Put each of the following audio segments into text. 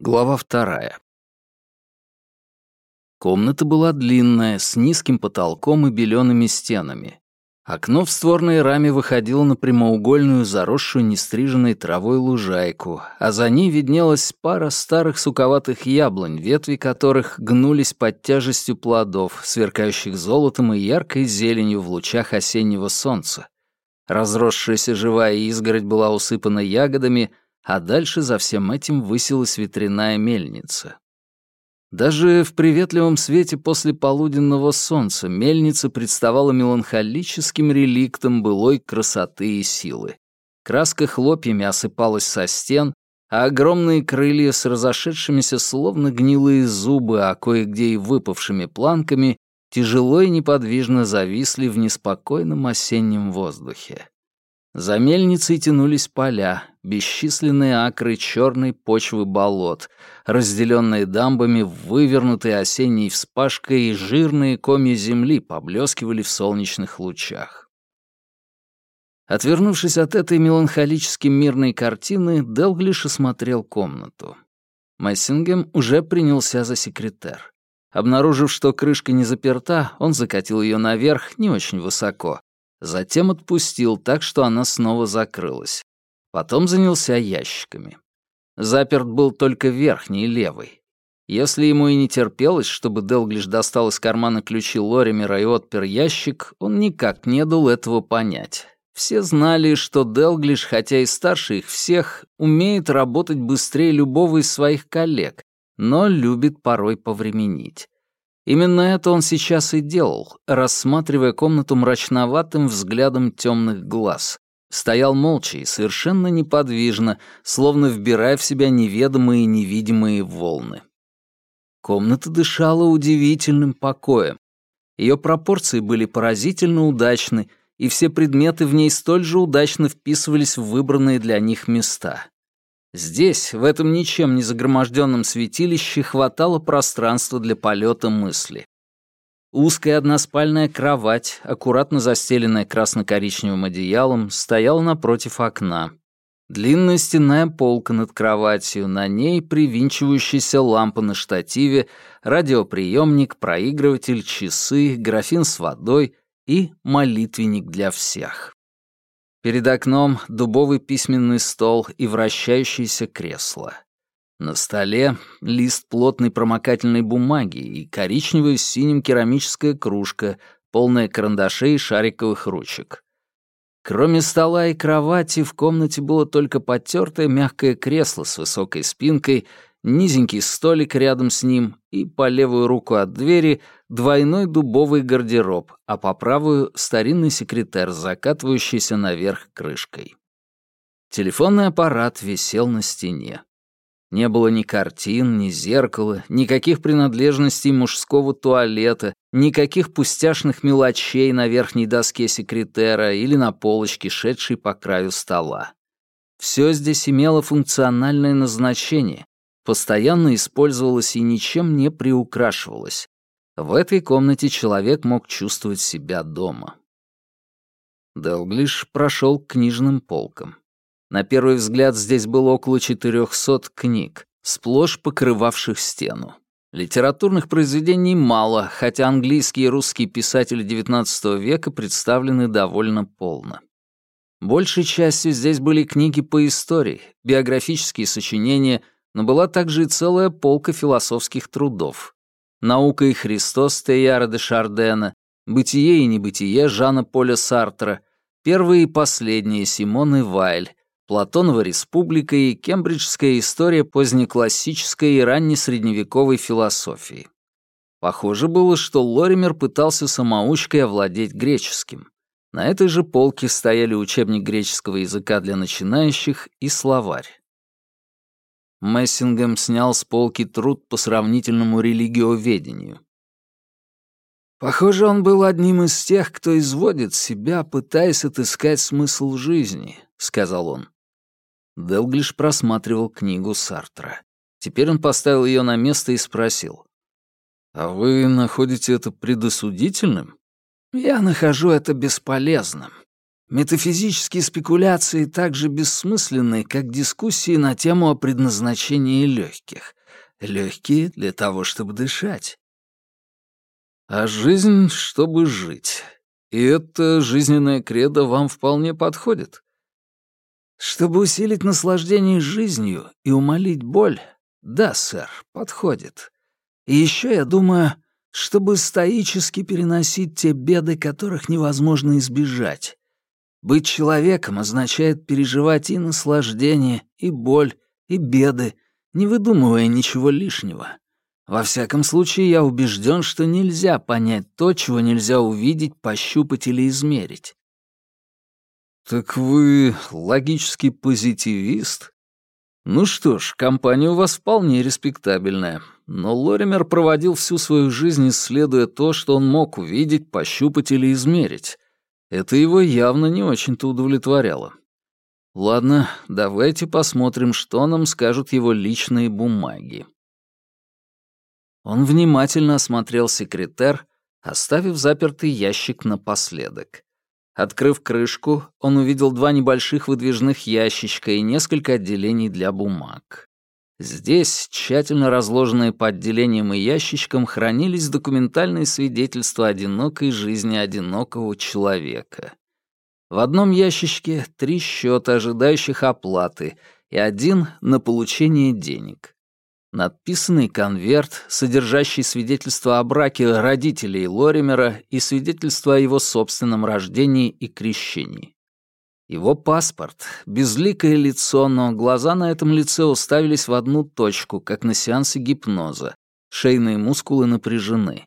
Глава вторая. Комната была длинная, с низким потолком и белеными стенами. Окно в створной раме выходило на прямоугольную, заросшую нестриженной травой лужайку, а за ней виднелась пара старых суковатых яблонь, ветви которых гнулись под тяжестью плодов, сверкающих золотом и яркой зеленью в лучах осеннего солнца. Разросшаяся живая изгородь была усыпана ягодами, а дальше за всем этим высилась ветряная мельница. Даже в приветливом свете после полуденного солнца мельница представала меланхолическим реликтом былой красоты и силы. Краска хлопьями осыпалась со стен, а огромные крылья с разошедшимися словно гнилые зубы, а кое-где и выпавшими планками, тяжело и неподвижно зависли в неспокойном осеннем воздухе. За мельницей тянулись поля, бесчисленные акры черной почвы болот, разделенные дамбами в вывернутой осенней вспашкой и жирные комья земли поблескивали в солнечных лучах. Отвернувшись от этой меланхолически мирной картины, Делглиш осмотрел комнату. Мессингем уже принялся за секретер. Обнаружив, что крышка не заперта, он закатил ее наверх не очень высоко, Затем отпустил так, что она снова закрылась. Потом занялся ящиками. Заперт был только верхний, левый. Если ему и не терпелось, чтобы Делглиш достал из кармана ключи Лоримера и отпер ящик, он никак не дал этого понять. Все знали, что Делглиш, хотя и старше их всех, умеет работать быстрее любого из своих коллег, но любит порой повременить. Именно это он сейчас и делал, рассматривая комнату мрачноватым взглядом темных глаз. Стоял молча и совершенно неподвижно, словно вбирая в себя неведомые невидимые волны. Комната дышала удивительным покоем. Ее пропорции были поразительно удачны, и все предметы в ней столь же удачно вписывались в выбранные для них места. Здесь, в этом ничем не загроможденном святилище, хватало пространства для полета мысли. Узкая односпальная кровать, аккуратно застеленная красно-коричневым одеялом, стояла напротив окна. Длинная стенная полка над кроватью, на ней привинчивающаяся лампа на штативе, радиоприемник, проигрыватель, часы, графин с водой и молитвенник для всех. Перед окном дубовый письменный стол и вращающееся кресло. На столе лист плотной промокательной бумаги и коричневая с синим керамическая кружка, полная карандашей и шариковых ручек. Кроме стола и кровати, в комнате было только потертое мягкое кресло с высокой спинкой низенький столик рядом с ним и по левую руку от двери двойной дубовый гардероб, а по правую — старинный секретер, закатывающийся наверх крышкой. Телефонный аппарат висел на стене. Не было ни картин, ни зеркала, никаких принадлежностей мужского туалета, никаких пустяшных мелочей на верхней доске секретера или на полочке, шедшей по краю стола. Все здесь имело функциональное назначение, постоянно использовалась и ничем не приукрашивалась. В этой комнате человек мог чувствовать себя дома. Делглиш прошел к книжным полкам. На первый взгляд здесь было около 400 книг, сплошь покрывавших стену. Литературных произведений мало, хотя английские и русские писатели XIX века представлены довольно полно. Большей частью здесь были книги по истории, биографические сочинения — но была также и целая полка философских трудов. «Наука и Христос» Тейяра де Шардена, «Бытие и небытие» Жана Поля Сартра, первые и последние Симоны Вайль, Платонова республика и кембриджская история позднеклассической и раннесредневековой философии. Похоже было, что Лоример пытался самоучкой овладеть греческим. На этой же полке стояли учебник греческого языка для начинающих и словарь. Мессингем снял с полки труд по сравнительному религиоведению. «Похоже, он был одним из тех, кто изводит себя, пытаясь отыскать смысл жизни», — сказал он. Делглиш просматривал книгу Сартра. Теперь он поставил ее на место и спросил. «А вы находите это предосудительным?» «Я нахожу это бесполезным. Метафизические спекуляции так же бессмысленны, как дискуссии на тему о предназначении легких. Легкие для того, чтобы дышать. А жизнь, чтобы жить. И это жизненное кредо вам вполне подходит. Чтобы усилить наслаждение жизнью и умолить боль, да, сэр, подходит. И еще я думаю, чтобы стоически переносить те беды, которых невозможно избежать. Быть человеком означает переживать и наслаждение, и боль, и беды, не выдумывая ничего лишнего. Во всяком случае, я убежден, что нельзя понять то, чего нельзя увидеть, пощупать или измерить. «Так вы логический позитивист?» «Ну что ж, компания у вас вполне респектабельная. Но Лоример проводил всю свою жизнь, исследуя то, что он мог увидеть, пощупать или измерить. Это его явно не очень-то удовлетворяло. Ладно, давайте посмотрим, что нам скажут его личные бумаги». Он внимательно осмотрел секретер, оставив запертый ящик напоследок. Открыв крышку, он увидел два небольших выдвижных ящичка и несколько отделений для бумаг. Здесь, тщательно разложенные по отделениям и ящичкам, хранились документальные свидетельства одинокой жизни одинокого человека. В одном ящичке три счета, ожидающих оплаты, и один на получение денег. Надписанный конверт, содержащий свидетельство о браке родителей Лоримера и свидетельство о его собственном рождении и крещении. Его паспорт, безликое лицо, но глаза на этом лице уставились в одну точку, как на сеансе гипноза. Шейные мускулы напряжены.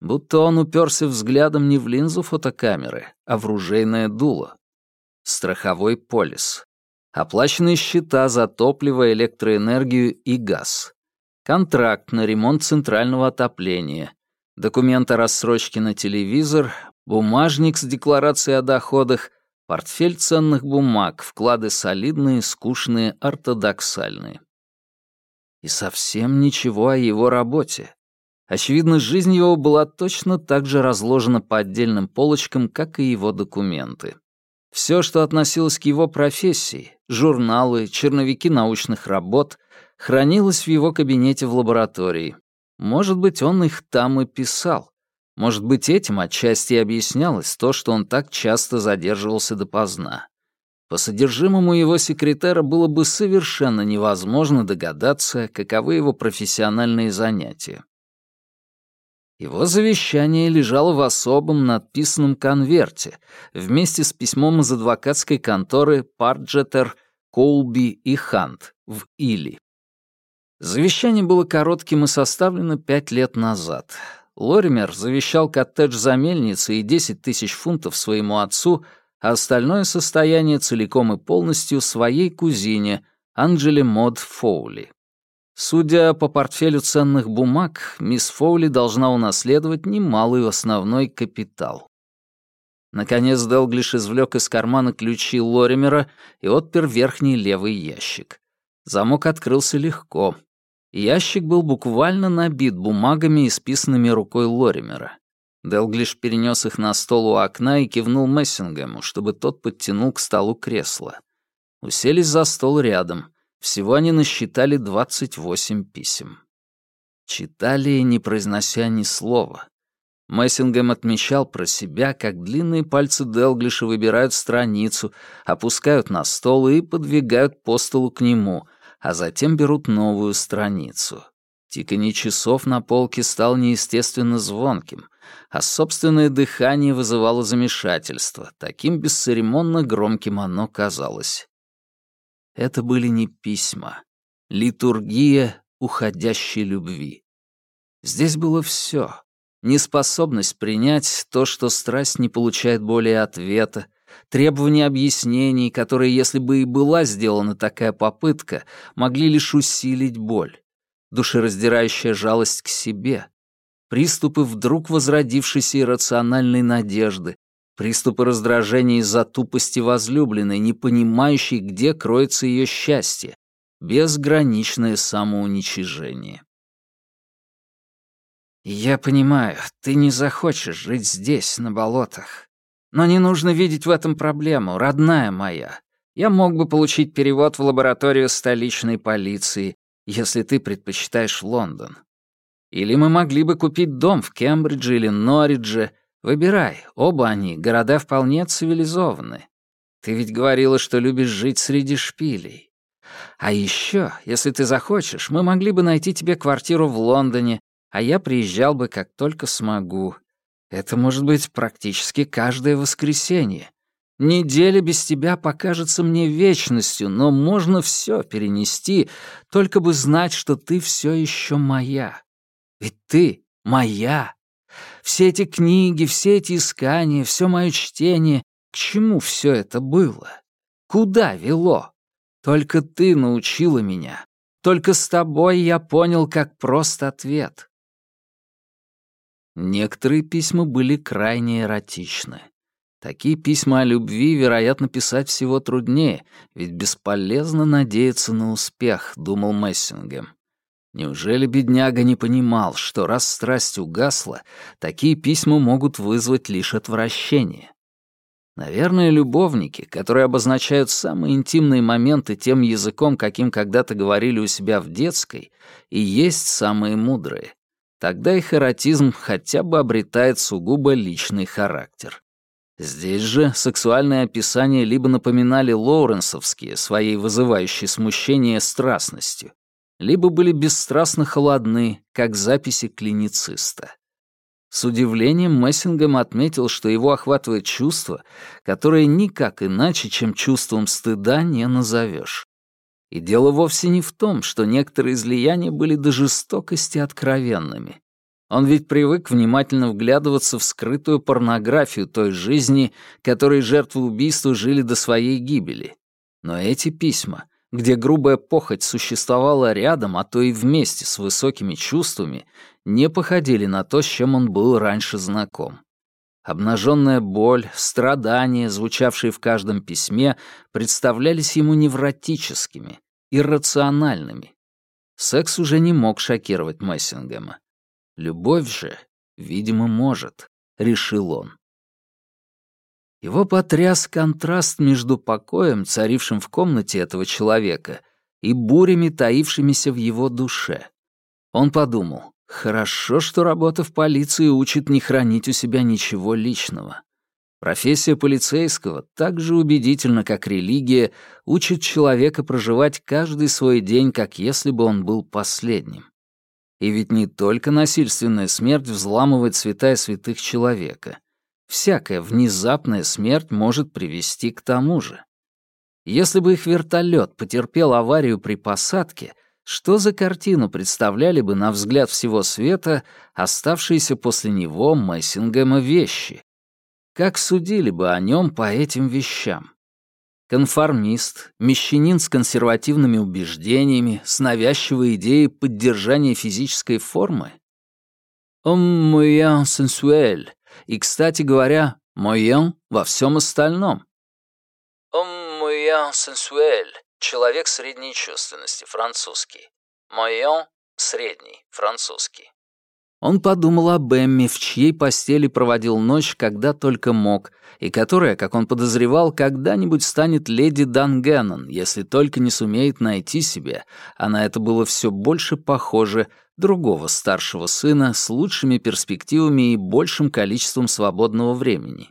Будто он уперся взглядом не в линзу фотокамеры, а в ружейное дуло. Страховой полис. Оплаченные счета за топливо, электроэнергию и газ. Контракт на ремонт центрального отопления. Документ о рассрочке на телевизор, бумажник с декларацией о доходах, портфель ценных бумаг, вклады солидные, скучные, ортодоксальные. И совсем ничего о его работе. Очевидно, жизнь его была точно так же разложена по отдельным полочкам, как и его документы. Все, что относилось к его профессии, журналы, черновики научных работ, хранилось в его кабинете в лаборатории. Может быть, он их там и писал. Может быть, этим отчасти объяснялось то, что он так часто задерживался допоздна. По содержимому его секретера было бы совершенно невозможно догадаться, каковы его профессиональные занятия. Его завещание лежало в особом надписанном конверте вместе с письмом из адвокатской конторы Парджетер, Коулби и Хант в Или. Завещание было коротким и составлено пять лет назад. Лоример завещал коттедж за мельницей и 10 тысяч фунтов своему отцу, а остальное состояние целиком и полностью своей кузине, Анджеле Мод Фоули. Судя по портфелю ценных бумаг, мисс Фоули должна унаследовать немалый основной капитал. Наконец Делглиш извлек из кармана ключи Лоримера и отпер верхний левый ящик. Замок открылся легко. Ящик был буквально набит бумагами, исписанными рукой Лоримера. Делглиш перенес их на стол у окна и кивнул Мессингему, чтобы тот подтянул к столу кресло. Уселись за стол рядом — всего они насчитали 28 писем. Читали, не произнося ни слова. Мессингем отмечал про себя, как длинные пальцы Делглиша выбирают страницу, опускают на стол и подвигают по столу к нему, а затем берут новую страницу. Тиканье часов на полке стал неестественно звонким, а собственное дыхание вызывало замешательство. Таким бесцеремонно громким оно казалось. Это были не письма. Литургия уходящей любви. Здесь было все. Неспособность принять то, что страсть не получает более ответа, требования объяснений, которые, если бы и была сделана такая попытка, могли лишь усилить боль, душераздирающая жалость к себе, приступы вдруг возродившейся иррациональной надежды, Приступы раздражения из-за тупости возлюбленной, не понимающей, где кроется ее счастье. Безграничное самоуничижение. «Я понимаю, ты не захочешь жить здесь, на болотах. Но не нужно видеть в этом проблему, родная моя. Я мог бы получить перевод в лабораторию столичной полиции, если ты предпочитаешь Лондон. Или мы могли бы купить дом в Кембридже или Норридже. Выбирай, оба они, города вполне цивилизованы. Ты ведь говорила, что любишь жить среди шпилей. А еще, если ты захочешь, мы могли бы найти тебе квартиру в Лондоне, а я приезжал бы как только смогу. Это может быть практически каждое воскресенье. Неделя без тебя покажется мне вечностью, но можно все перенести, только бы знать, что ты все еще моя. Ведь ты моя. Все эти книги, все эти искания, все мое чтение, к чему все это было? Куда вело? Только ты научила меня. Только с тобой я понял, как прост ответ. Некоторые письма были крайне эротичны. Такие письма о любви, вероятно, писать всего труднее, ведь бесполезно надеяться на успех, думал Мессингем. Неужели бедняга не понимал, что раз страсть угасла, такие письма могут вызвать лишь отвращение? Наверное, любовники, которые обозначают самые интимные моменты тем языком, каким когда-то говорили у себя в детской, и есть самые мудрые. Тогда их эротизм хотя бы обретает сугубо личный характер. Здесь же сексуальные описания либо напоминали лоуренсовские, своей вызывающей смущение страстностью, либо были бесстрастно холодны, как записи клинициста. С удивлением Мессингем отметил, что его охватывает чувство, которое никак иначе, чем чувством стыда, не назовешь. И дело вовсе не в том, что некоторые излияния были до жестокости откровенными. Он ведь привык внимательно вглядываться в скрытую порнографию той жизни, которой жертвы убийства жили до своей гибели. Но эти письма, где грубая похоть существовала рядом, а то и вместе с высокими чувствами, не походили на то, с чем он был раньше знаком. Обнаженная боль, страдания, звучавшие в каждом письме, представлялись ему невротическими, иррациональными. Секс уже не мог шокировать Мессингема. Любовь же, видимо, может, решил он. Его потряс контраст между покоем, царившим в комнате этого человека, и бурями, таившимися в его душе. Он подумал, хорошо, что работа в полиции учит не хранить у себя ничего личного. Профессия полицейского так же убедительно, как религия, учит человека проживать каждый свой день, как если бы он был последним. И ведь не только насильственная смерть взламывает святая святых человека. Всякая внезапная смерть может привести к тому же. Если бы их вертолет потерпел аварию при посадке, что за картину представляли бы на взгляд всего света оставшиеся после него Мессингема вещи? Как судили бы о нем по этим вещам? Конформист, мещанин с консервативными убеждениями, с навязчивой идеей поддержания физической формы? «Он moyen sensuel», и, кстати говоря, «moyen» во всем остальном. «Он moyen sensuel», человек средней чувственности, французский. «Moyen» — средний, французский. Он подумал об Эмми, в чьей постели проводил ночь, когда только мог, и которая, как он подозревал, когда-нибудь станет леди Дангеннон, если только не сумеет найти себе, а на это было все больше похоже, другого старшего сына с лучшими перспективами и большим количеством свободного времени.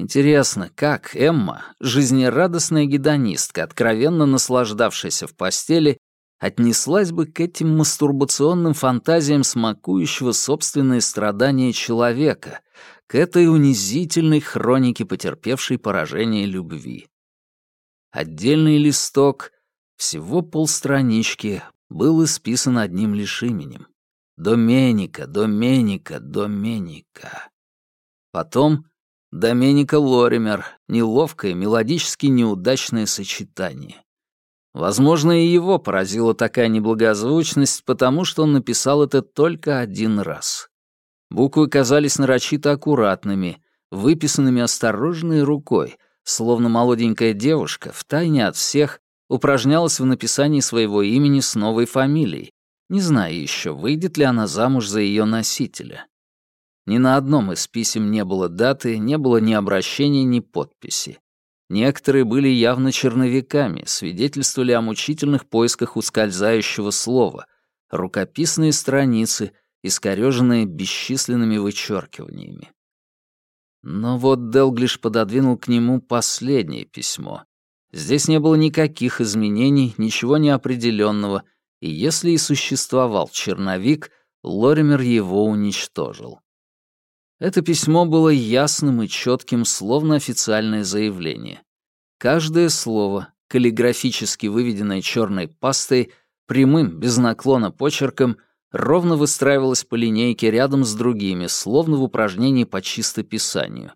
Интересно, как Эмма, жизнерадостная гедонистка, откровенно наслаждавшаяся в постели, отнеслась бы к этим мастурбационным фантазиям смакующего собственные страдания человека, к этой унизительной хронике, потерпевшей поражение любви. Отдельный листок, всего полстранички, был исписан одним лишь именем. Доменика, Доменика, Доменика. Потом Доменика Лоример, неловкое, мелодически неудачное сочетание. Возможно, и его поразила такая неблагозвучность, потому что он написал это только один раз. Буквы казались нарочито аккуратными, выписанными осторожной рукой, словно молоденькая девушка, втайне от всех, упражнялась в написании своего имени с новой фамилией, не зная еще, выйдет ли она замуж за ее носителя. Ни на одном из писем не было даты, не было ни обращения, ни подписи. Некоторые были явно черновиками, свидетельствовали о мучительных поисках ускользающего слова, рукописные страницы, искорёженные бесчисленными вычеркиваниями. Но вот Делглиш пододвинул к нему последнее письмо. Здесь не было никаких изменений, ничего неопределенного, и если и существовал черновик, Лоример его уничтожил. Это письмо было ясным и четким, словно официальное заявление. Каждое слово, каллиграфически выведенное черной пастой, прямым, без наклона почерком, ровно выстраивалось по линейке рядом с другими, словно в упражнении по чистописанию.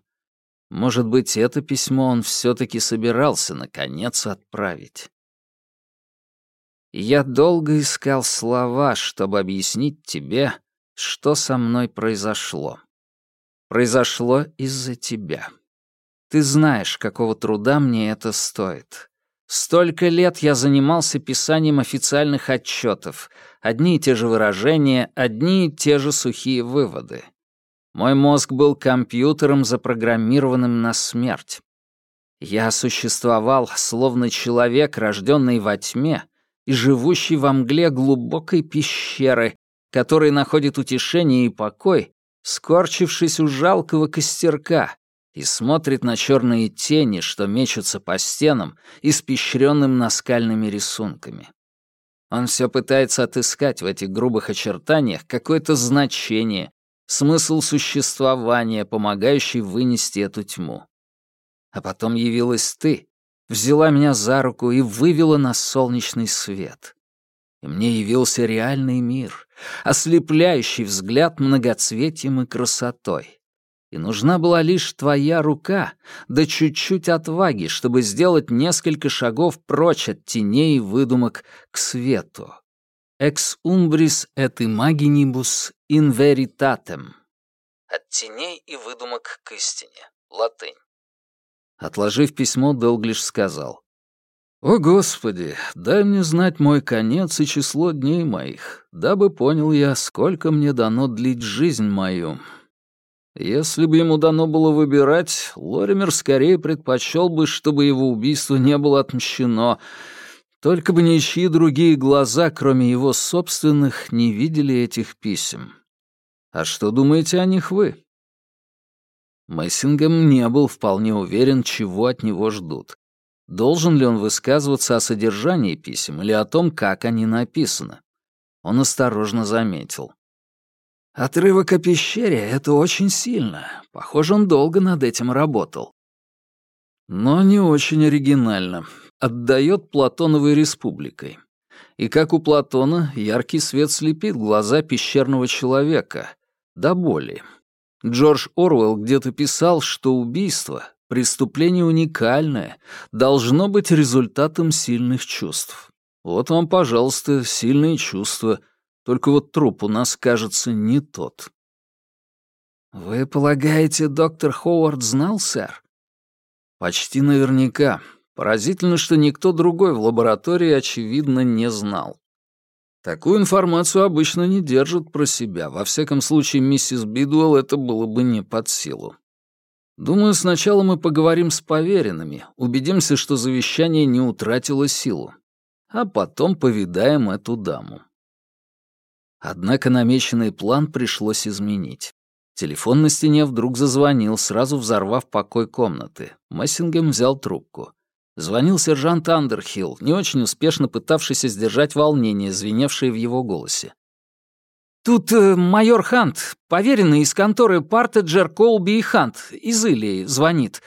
Может быть, это письмо он все-таки собирался, наконец, отправить. Я долго искал слова, чтобы объяснить тебе, что со мной произошло. Произошло из-за тебя. Ты знаешь, какого труда мне это стоит. Столько лет я занимался писанием официальных отчетов. Одни и те же выражения, одни и те же сухие выводы. Мой мозг был компьютером, запрограммированным на смерть. Я существовал, словно человек, рожденный во тьме и живущий во мгле глубокой пещеры, который находит утешение и покой скорчившись у жалкого костерка, и смотрит на черные тени, что мечутся по стенам, испещренным наскальными рисунками. Он все пытается отыскать в этих грубых очертаниях какое-то значение, смысл существования, помогающий вынести эту тьму. А потом явилась ты, взяла меня за руку и вывела на солнечный свет и мне явился реальный мир, ослепляющий взгляд многоцветием и красотой. И нужна была лишь твоя рука, да чуть-чуть отваги, чтобы сделать несколько шагов прочь от теней и выдумок к свету. «Ex umbris et imaginibus in veritatem» От теней и выдумок к истине. Латынь. Отложив письмо, Делглиш сказал. «О, Господи, дай мне знать мой конец и число дней моих, дабы понял я, сколько мне дано длить жизнь мою». Если бы ему дано было выбирать, Лоример скорее предпочел бы, чтобы его убийство не было отмщено, только бы ничьи другие глаза, кроме его собственных, не видели этих писем. А что думаете о них вы? Мессингем не был вполне уверен, чего от него ждут. Должен ли он высказываться о содержании писем или о том, как они написаны? Он осторожно заметил. «Отрывок о пещере — это очень сильно. Похоже, он долго над этим работал». Но не очень оригинально. Отдает Платоновой республикой. И как у Платона, яркий свет слепит глаза пещерного человека. До боли. Джордж Оруэлл где-то писал, что убийство Преступление уникальное, должно быть результатом сильных чувств. Вот вам, пожалуйста, сильные чувства. Только вот труп у нас, кажется, не тот. Вы полагаете, доктор Ховард знал, сэр? Почти наверняка. Поразительно, что никто другой в лаборатории, очевидно, не знал. Такую информацию обычно не держат про себя. Во всяком случае, миссис Бидуэлл это было бы не под силу. Думаю, сначала мы поговорим с поверенными, убедимся, что завещание не утратило силу, а потом повидаем эту даму. Однако намеченный план пришлось изменить. Телефон на стене вдруг зазвонил, сразу взорвав покой комнаты. Мессингем взял трубку. Звонил сержант Андерхилл, не очень успешно пытавшийся сдержать волнение, звеневшее в его голосе. «Тут э, майор Хант, поверенный из конторы Партеджер, Колби и Хант, из Илии, звонит.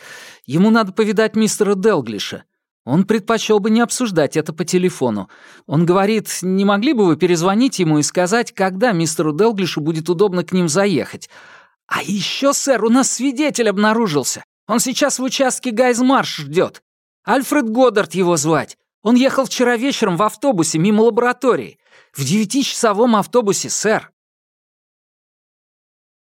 Ему надо повидать мистера Делглиша. Он предпочел бы не обсуждать это по телефону. Он говорит, не могли бы вы перезвонить ему и сказать, когда мистеру Делглишу будет удобно к ним заехать. А еще, сэр, у нас свидетель обнаружился. Он сейчас в участке Гайзмарш ждет. Альфред Годдард его звать. Он ехал вчера вечером в автобусе мимо лаборатории. В девятичасовом автобусе, сэр.